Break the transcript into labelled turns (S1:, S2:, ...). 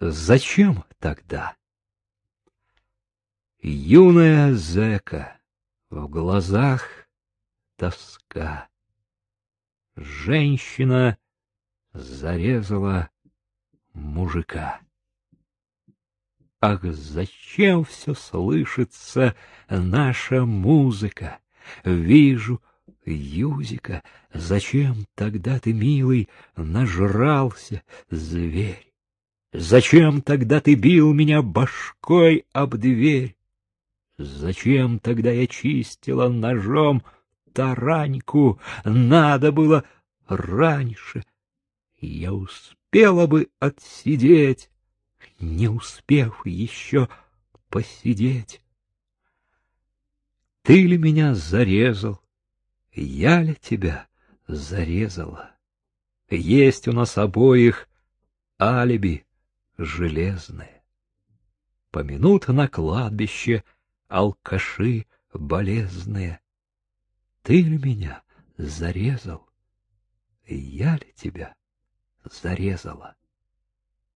S1: Зачем тогда? Юная зэка, в глазах тоска. Женщина зарезала мужика. Ах, зачем все слышится наша музыка? Вижу Юзика, зачем тогда ты, милый, нажрался, зверь? Зачем тогда ты бил меня башкой об дверь? Зачем тогда я чистила ножом тараньку? Надо было раньше. Я успела бы отсидеть, не успев еще посидеть. Ты ли меня зарезал? Я ли тебя зарезала? Есть у нас обоих алиби железное. Помянут на кладбище алкаши болезные. Ты ли меня зарезал? Я ли тебя зарезала?